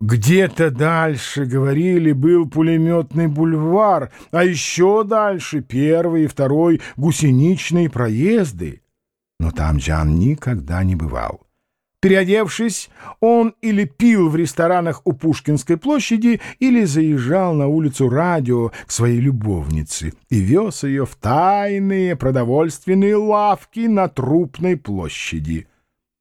Где-то дальше, говорили, был пулеметный бульвар, а еще дальше первый и второй гусеничные проезды. Но там Джан никогда не бывал. Переодевшись, он или пил в ресторанах у Пушкинской площади, или заезжал на улицу радио к своей любовнице и вез ее в тайные продовольственные лавки на Трупной площади.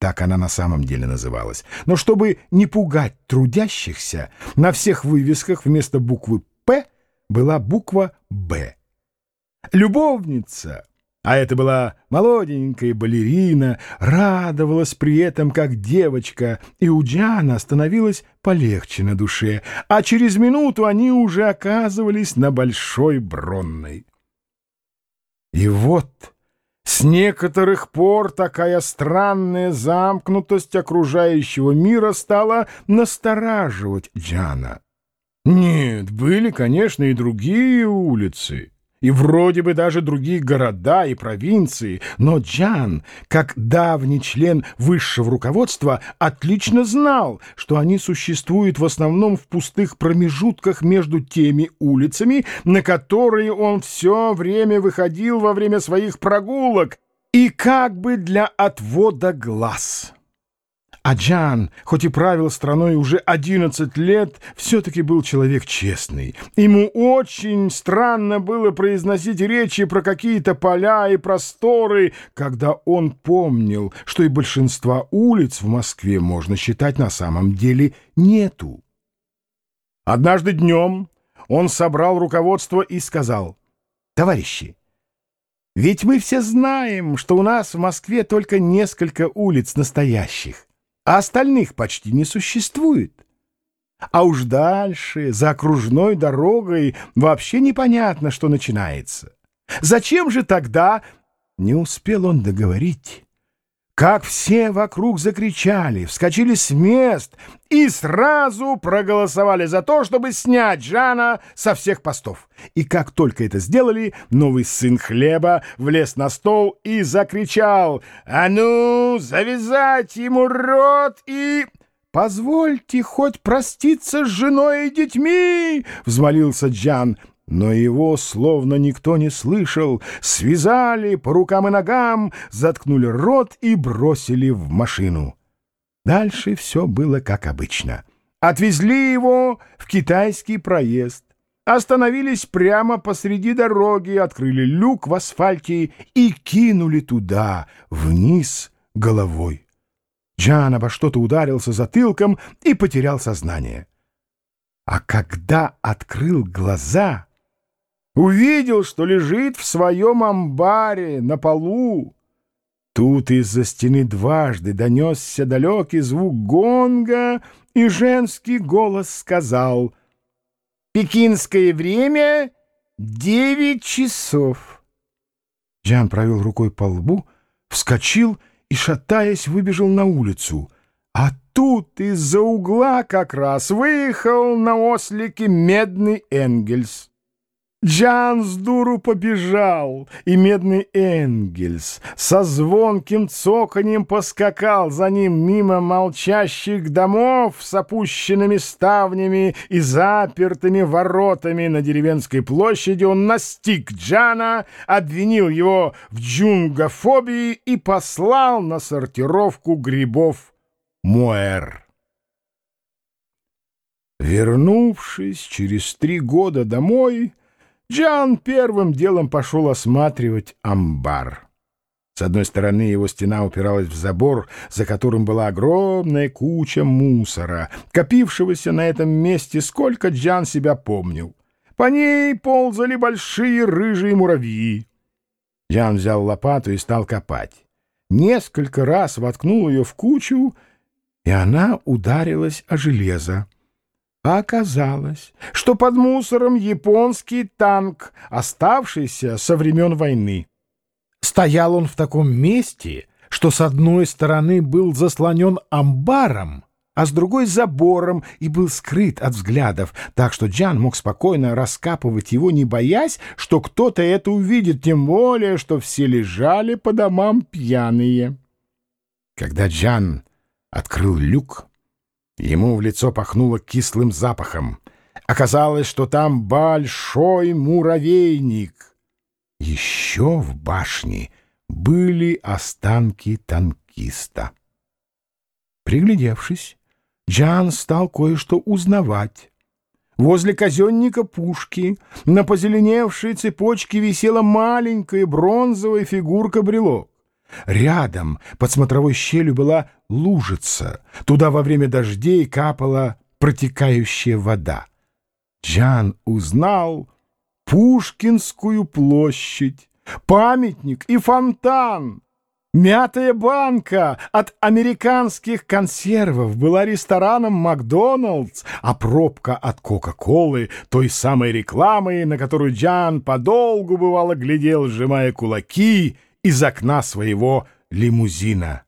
Так она на самом деле называлась. Но чтобы не пугать трудящихся, на всех вывесках вместо буквы «П» была буква «Б». Любовница, а это была молоденькая балерина, радовалась при этом как девочка, и у Диана становилось полегче на душе, а через минуту они уже оказывались на Большой Бронной. И вот... С некоторых пор такая странная замкнутость окружающего мира стала настораживать Джана. Нет, были, конечно, и другие улицы и вроде бы даже другие города и провинции, но Джан, как давний член высшего руководства, отлично знал, что они существуют в основном в пустых промежутках между теми улицами, на которые он все время выходил во время своих прогулок, и как бы для отвода глаз. А Джан, хоть и правил страной уже 11 лет, все-таки был человек честный. Ему очень странно было произносить речи про какие-то поля и просторы, когда он помнил, что и большинства улиц в Москве можно считать на самом деле нету. Однажды днем он собрал руководство и сказал, «Товарищи, ведь мы все знаем, что у нас в Москве только несколько улиц настоящих а остальных почти не существует. А уж дальше, за окружной дорогой, вообще непонятно, что начинается. Зачем же тогда... Не успел он договорить, как все вокруг закричали, вскочили с мест и сразу проголосовали за то, чтобы снять Жана со всех постов. И как только это сделали, новый сын хлеба влез на стол и закричал «А ну, завязать ему рот и...» «Позвольте хоть проститься с женой и детьми!» — взмолился Джан. Но его словно никто не слышал, связали по рукам и ногам, заткнули рот и бросили в машину. Дальше все было как обычно. Отвезли его в китайский проезд, остановились прямо посреди дороги, открыли люк в асфальте и кинули туда, вниз, головой. Джан обо что-то ударился затылком и потерял сознание. А когда открыл глаза увидел, что лежит в своем амбаре на полу. Тут из-за стены дважды донесся далекий звук гонга, и женский голос сказал «Пекинское время — девять часов». Джан провел рукой по лбу, вскочил и, шатаясь, выбежал на улицу. А тут из-за угла как раз выехал на ослике медный Энгельс. Джан с дуру побежал, и медный Энгельс со звонким цоканьем поскакал за ним мимо молчащих домов с опущенными ставнями и запертыми воротами на деревенской площади. Он настиг Джана, обвинил его в джунгофобии и послал на сортировку грибов Муэр. Вернувшись через три года домой, Джан первым делом пошел осматривать амбар. С одной стороны его стена упиралась в забор, за которым была огромная куча мусора, копившегося на этом месте, сколько Джан себя помнил. По ней ползали большие рыжие муравьи. Джан взял лопату и стал копать. Несколько раз воткнул ее в кучу, и она ударилась о железо. А оказалось, что под мусором японский танк, оставшийся со времен войны. Стоял он в таком месте, что с одной стороны был заслонен амбаром, а с другой — забором, и был скрыт от взглядов, так что Джан мог спокойно раскапывать его, не боясь, что кто-то это увидит, тем более, что все лежали по домам пьяные. Когда Джан открыл люк, Ему в лицо пахнуло кислым запахом. Оказалось, что там большой муравейник. Еще в башне были останки танкиста. Приглядевшись, Джан стал кое-что узнавать. Возле казенника пушки на позеленевшей цепочке висела маленькая бронзовая фигурка-брелок. Рядом, под смотровой щелью, была лужица. Туда во время дождей капала протекающая вода. Джан узнал Пушкинскую площадь, памятник и фонтан. Мятая банка от американских консервов была рестораном «Макдоналдс», а пробка от Кока-Колы, той самой рекламы, на которую Джан подолгу бывало глядел, сжимая кулаки из окна своего лимузина.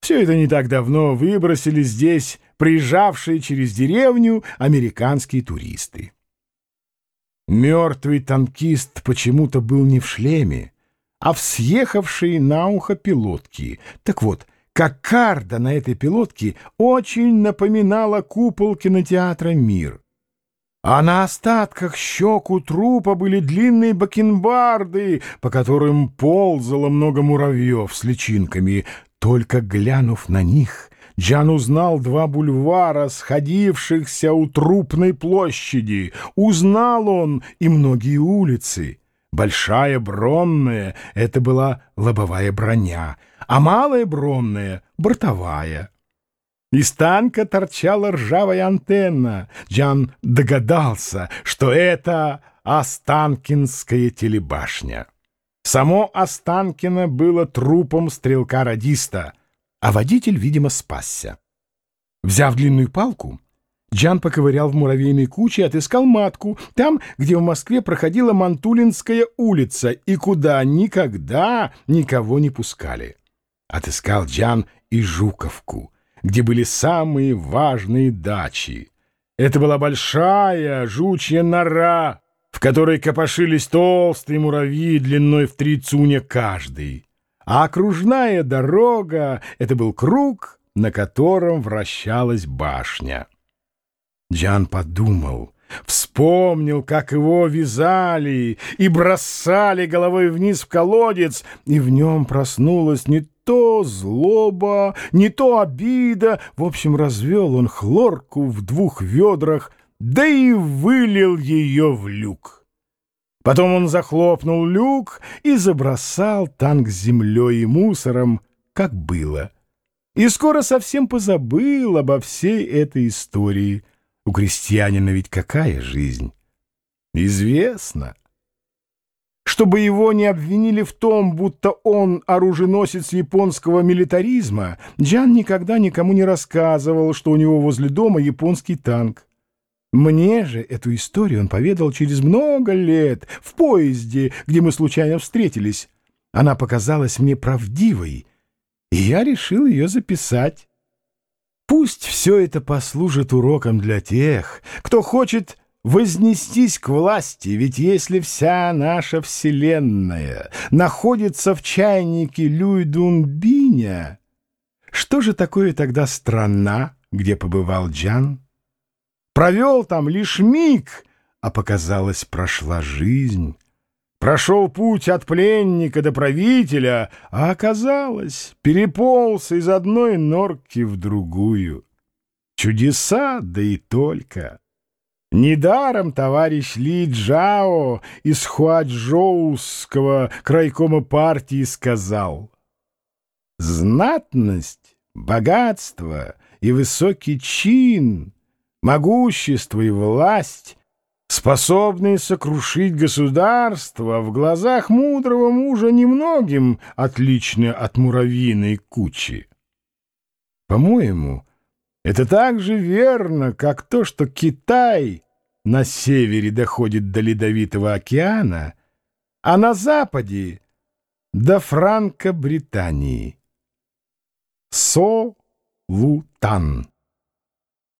Все это не так давно выбросили здесь приезжавшие через деревню американские туристы. Мертвый танкист почему-то был не в шлеме, а в съехавшей на ухо пилотке. Так вот, кокарда на этой пилотке очень напоминала купол кинотеатра «Мир». А на остатках щеку трупа были длинные бакенбарды, по которым ползало много муравьев с личинками. Только глянув на них, Джан узнал два бульвара, сходившихся у Трупной площади. Узнал он и многие улицы. Большая бронная — это была лобовая броня, а малая бронная — бортовая. Из танка торчала ржавая антенна. Джан догадался, что это Останкинская телебашня. Само Останкино было трупом стрелка-радиста, а водитель, видимо, спасся. Взяв длинную палку, Джан поковырял в муравейной куче и отыскал матку, там, где в Москве проходила Мантулинская улица и куда никогда никого не пускали. Отыскал Джан и Жуковку, где были самые важные дачи. Это была большая жучья нора, в которой копошились толстые муравьи длиной в три цуня каждый. А окружная дорога — это был круг, на котором вращалась башня. Джан подумал, вспомнил, как его вязали и бросали головой вниз в колодец, и в нем проснулась не то злоба, не то обида. В общем, развел он хлорку в двух ведрах, да и вылил ее в люк. Потом он захлопнул люк и забросал танк землей и мусором, как было. И скоро совсем позабыл обо всей этой истории — у крестьянина ведь какая жизнь? Известно. Чтобы его не обвинили в том, будто он оруженосец японского милитаризма, Джан никогда никому не рассказывал, что у него возле дома японский танк. Мне же эту историю он поведал через много лет, в поезде, где мы случайно встретились. Она показалась мне правдивой, и я решил ее записать. Пусть все это послужит уроком для тех, кто хочет вознестись к власти, ведь если вся наша вселенная находится в чайнике Люйдунбиня, что же такое тогда страна, где побывал Джан? Провел там лишь миг, а показалось, прошла жизнь. Прошел путь от пленника до правителя, а оказалось, переполз из одной норки в другую. Чудеса, да и только. Недаром товарищ Ли Джао из Хуаджоуского крайкома партии сказал «Знатность, богатство и высокий чин, могущество и власть способные сокрушить государство, в глазах мудрого мужа немногим отличны от муравьиной кучи. По-моему, это так же верно, как то, что Китай на севере доходит до Ледовитого океана, а на западе — до Франко-Британии. Со-Лу-Тан